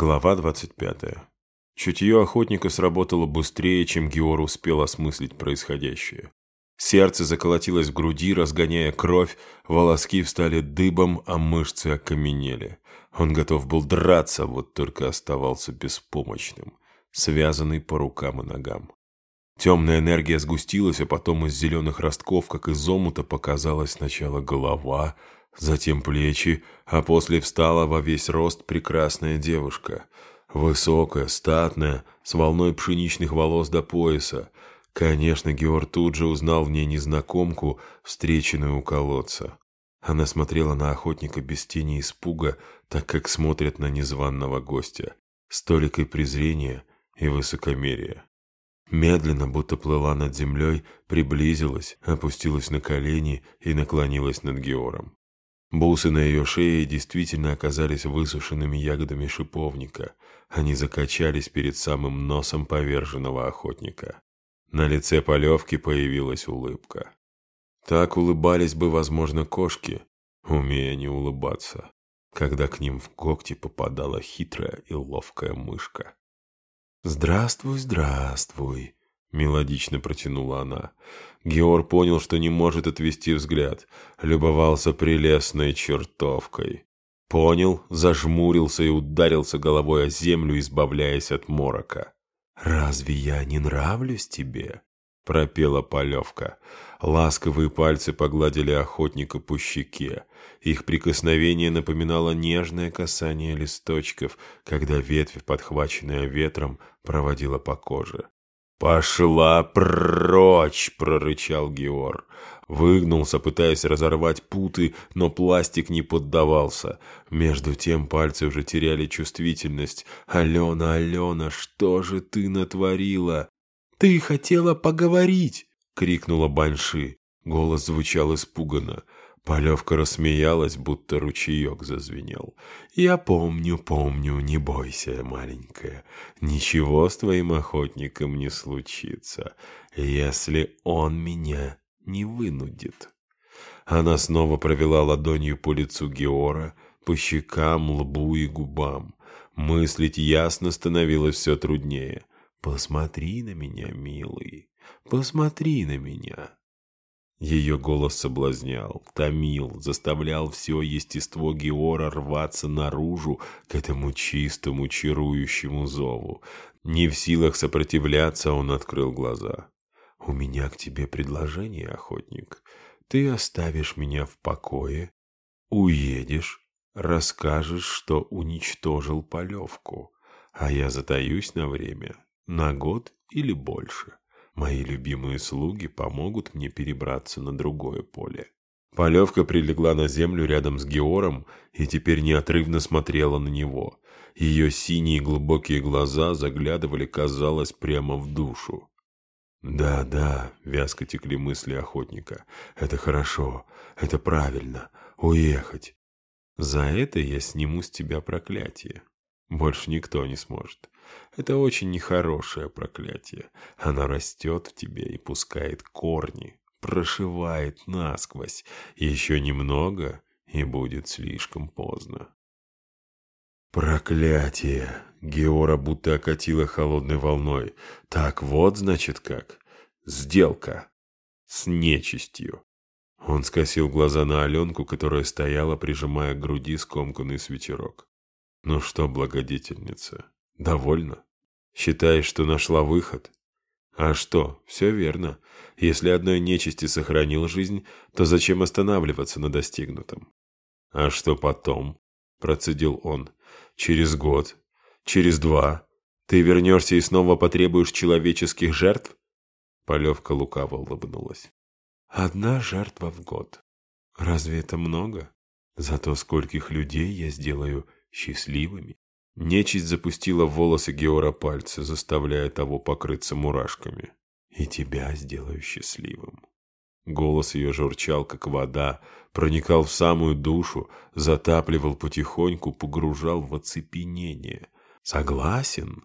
Глава 25. Чутье охотника сработало быстрее, чем Геор успел осмыслить происходящее. Сердце заколотилось в груди, разгоняя кровь, волоски встали дыбом, а мышцы окаменели. Он готов был драться, вот только оставался беспомощным, связанный по рукам и ногам. Темная энергия сгустилась, а потом из зеленых ростков, как из омута, показалась сначала голова, затем плечи, а после встала во весь рост прекрасная девушка. Высокая, статная, с волной пшеничных волос до пояса. Конечно, Геор тут же узнал в ней незнакомку, встреченную у колодца. Она смотрела на охотника без тени испуга, так как смотрят на незваного гостя, с толикой презрения и высокомерия. Медленно, будто плыла над землей, приблизилась, опустилась на колени и наклонилась над Геором. Бусы на ее шее действительно оказались высушенными ягодами шиповника. Они закачались перед самым носом поверженного охотника. На лице полевки появилась улыбка. Так улыбались бы, возможно, кошки, умея не улыбаться, когда к ним в когти попадала хитрая и ловкая мышка. «Здравствуй, здравствуй», — мелодично протянула она. Геор понял, что не может отвести взгляд. Любовался прелестной чертовкой. Понял, зажмурился и ударился головой о землю, избавляясь от морока. «Разве я не нравлюсь тебе?» — пропела Полевка. Ласковые пальцы погладили охотника по щеке. Их прикосновение напоминало нежное касание листочков, когда ветвь, подхваченная ветром, проводила по коже. «Пошла прочь!» — прорычал Геор. Выгнулся, пытаясь разорвать путы, но пластик не поддавался. Между тем пальцы уже теряли чувствительность. «Алена, Алена, что же ты натворила?» «Ты хотела поговорить!» — крикнула Банши. Голос звучал испуганно. Полевка рассмеялась, будто ручеек зазвенел. «Я помню, помню, не бойся, маленькая. Ничего с твоим охотником не случится, если он меня не вынудит». Она снова провела ладонью по лицу Геора, по щекам, лбу и губам. Мыслить ясно становилось все труднее. «Посмотри на меня, милый, посмотри на меня». Ее голос соблазнял, томил, заставлял все естество Геора рваться наружу к этому чистому, чарующему зову. Не в силах сопротивляться, он открыл глаза. «У меня к тебе предложение, охотник. Ты оставишь меня в покое, уедешь, расскажешь, что уничтожил полевку, а я затаюсь на время, на год или больше. Мои любимые слуги помогут мне перебраться на другое поле. Полевка прилегла на землю рядом с Геором и теперь неотрывно смотрела на него. Ее синие глубокие глаза заглядывали, казалось, прямо в душу. «Да, да», — вязко текли мысли охотника, — «это хорошо, это правильно, уехать. За это я сниму с тебя проклятие. Больше никто не сможет. Это очень нехорошее проклятие. Оно растет в тебе и пускает корни, прошивает насквозь. Еще немного, и будет слишком поздно. Проклятие! Геора будто окатила холодной волной. Так вот, значит, как. Сделка. С нечистью. Он скосил глаза на Аленку, которая стояла, прижимая к груди скомканный свитерок. «Ну что, благодетельница, довольна? Считаешь, что нашла выход?» «А что, все верно. Если одной нечисти сохранил жизнь, то зачем останавливаться на достигнутом?» «А что потом?» – процедил он. «Через год? Через два? Ты вернешься и снова потребуешь человеческих жертв?» Полевка лукаво улыбнулась. «Одна жертва в год. Разве это много? Зато скольких людей я сделаю счастливыми. Нечисть запустила в волосы Геора пальцы, заставляя того покрыться мурашками. «И тебя сделаю счастливым». Голос ее журчал, как вода, проникал в самую душу, затапливал потихоньку, погружал в оцепенение. «Согласен?»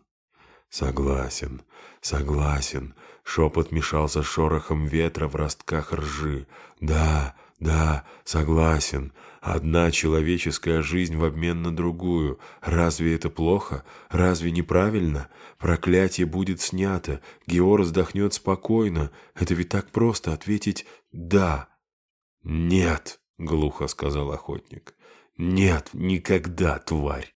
«Согласен, согласен», — шепот мешался шорохом ветра в ростках ржи. «Да, «Да, согласен. Одна человеческая жизнь в обмен на другую. Разве это плохо? Разве неправильно? Проклятие будет снято. Геор вздохнет спокойно. Это ведь так просто ответить «да». «Нет», — глухо сказал охотник. «Нет, никогда, тварь!»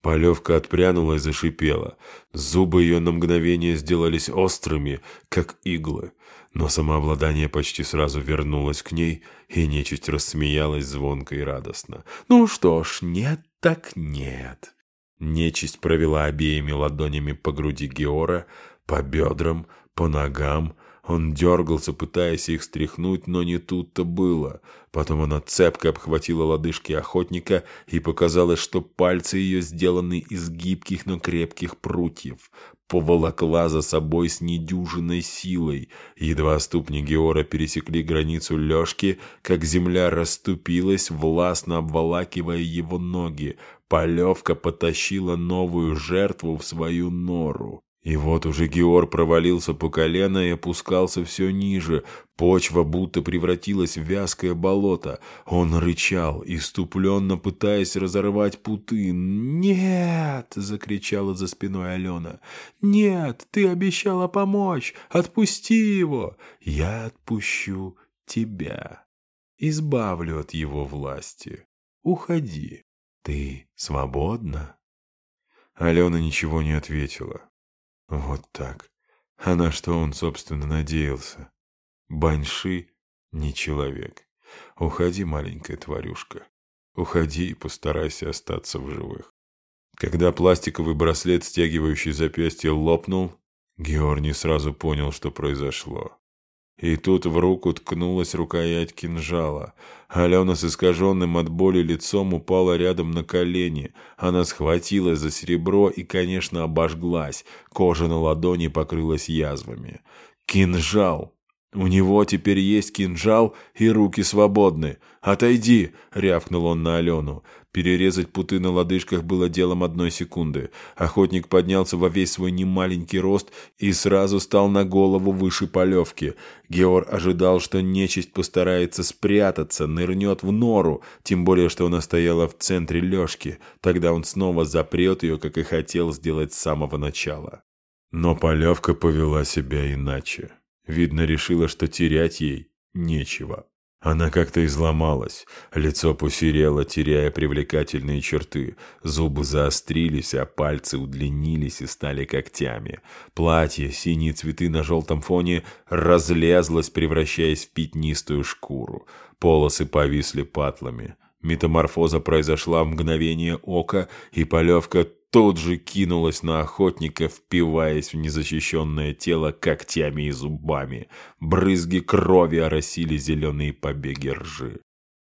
Полевка отпрянула и зашипела. Зубы ее на мгновение сделались острыми, как иглы. Но самообладание почти сразу вернулось к ней, и нечисть рассмеялась звонко и радостно. «Ну что ж, нет так нет». Нечисть провела обеими ладонями по груди Геора, по бедрам, по ногам, он дергался, пытаясь их стряхнуть, но не тут-то было. Потом она цепко обхватила лодыжки охотника, и показалось, что пальцы ее сделаны из гибких, но крепких прутьев. Поволокла за собой с недюжиной силой. Едва ступни Геора пересекли границу лёжки, как земля расступилась, властно обволакивая его ноги. Полевка потащила новую жертву в свою нору. И вот уже Геор провалился по колено и опускался все ниже. Почва будто превратилась в вязкое болото. Он рычал, иступленно пытаясь разорвать путы. «Нет!» — закричала за спиной Алена. «Нет! Ты обещала помочь! Отпусти его! Я отпущу тебя! Избавлю от его власти! Уходи! Ты свободна?» Алена ничего не ответила. Вот так. А на что он, собственно, надеялся? Баньши не человек. Уходи, маленькая тварюшка. Уходи и постарайся остаться в живых. Когда пластиковый браслет, стягивающий запястье, лопнул, Геор не сразу понял, что произошло. И тут в руку ткнулась рукоять кинжала. Алена с искаженным от боли лицом упала рядом на колени. Она схватилась за серебро и, конечно, обожглась. Кожа на ладони покрылась язвами. «Кинжал!» «У него теперь есть кинжал, и руки свободны. Отойди!» — рявкнул он на Алену. Перерезать путы на лодыжках было делом одной секунды. Охотник поднялся во весь свой немаленький рост и сразу стал на голову выше полевки. Геор ожидал, что нечисть постарается спрятаться, нырнет в нору, тем более, что она стояла в центре лёжки. Тогда он снова запрет ее, как и хотел сделать с самого начала. Но полевка повела себя иначе. Видно, решила, что терять ей нечего. Она как-то изломалась, лицо посерело, теряя привлекательные черты, зубы заострились, а пальцы удлинились и стали когтями. Платье, синие цветы на желтом фоне, разлезлось, превращаясь в пятнистую шкуру. Полосы повисли патлами. Метаморфоза произошла в мгновение ока, и полевка тут же кинулась на охотника, впиваясь в незащищенное тело когтями и зубами. Брызги крови оросили зеленые побеги ржи.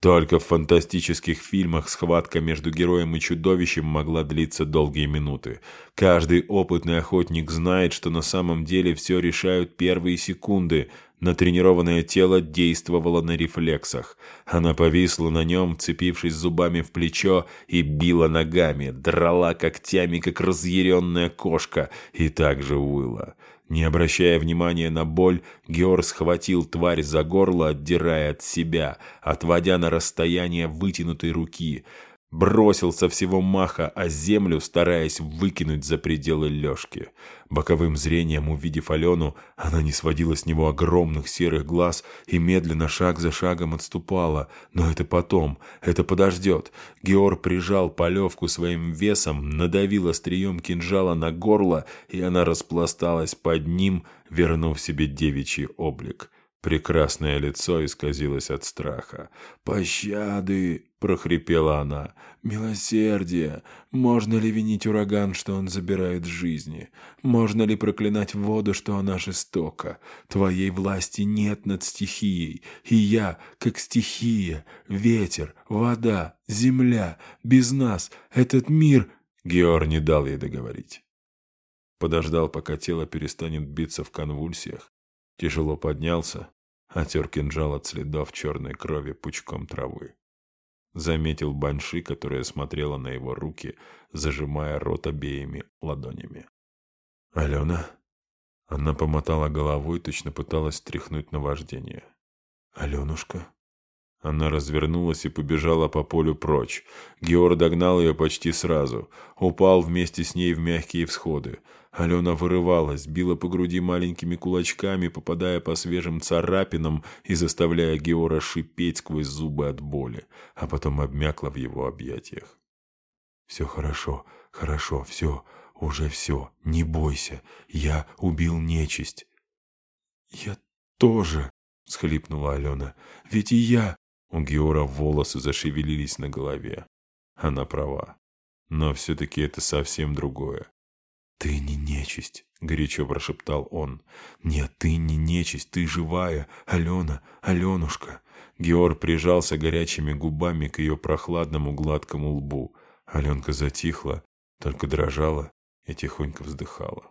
Только в фантастических фильмах схватка между героем и чудовищем могла длиться долгие минуты. Каждый опытный охотник знает, что на самом деле все решают первые секунды, Натренированное тело действовало на рефлексах. Она повисла на нем, цепившись зубами в плечо, и била ногами, драла когтями, как разъяренная кошка, и также выла. Не обращая внимания на боль, Геор схватил тварь за горло, отдирая от себя, отводя на расстояние вытянутой руки — бросил со всего маха о землю, стараясь выкинуть за пределы лёжки. Боковым зрением увидев Алену, она не сводила с него огромных серых глаз и медленно шаг за шагом отступала. Но это потом, это подождет. Геор прижал полевку своим весом, надавил острием кинжала на горло, и она распласталась под ним, вернув себе девичий облик. Прекрасное лицо исказилось от страха. «Пощады!» — прохрипела она. «Милосердие! Можно ли винить ураган, что он забирает жизни? Можно ли проклинать воду, что она жестока? Твоей власти нет над стихией, и я, как стихия, ветер, вода, земля, без нас, этот мир...» Геор не дал ей договорить. Подождал, пока тело перестанет биться в конвульсиях, Тяжело поднялся, отер кинжал от следов черной крови пучком травы. Заметил банши, которая смотрела на его руки, зажимая рот обеими ладонями. «Алена?» Она помотала головой, точно пыталась стряхнуть наваждение. «Аленушка?» Она развернулась и побежала по полю прочь. Геор догнал ее почти сразу. Упал вместе с ней в мягкие всходы. Алена вырывалась, била по груди маленькими кулачками, попадая по свежим царапинам и заставляя Геора шипеть сквозь зубы от боли, а потом обмякла в его объятиях. «Все хорошо, хорошо, все, уже все, не бойся, я убил нечисть». «Я тоже», — схлипнула Алена, — «ведь и я...» У Геора волосы зашевелились на голове. Она права. Но все-таки это совсем другое. «Ты не нечисть», — горячо прошептал он. «Нет, ты не нечисть, ты живая, Алена, Аленушка». Геор прижался горячими губами к ее прохладному гладкому лбу. Аленка затихла, только дрожала и тихонько вздыхала.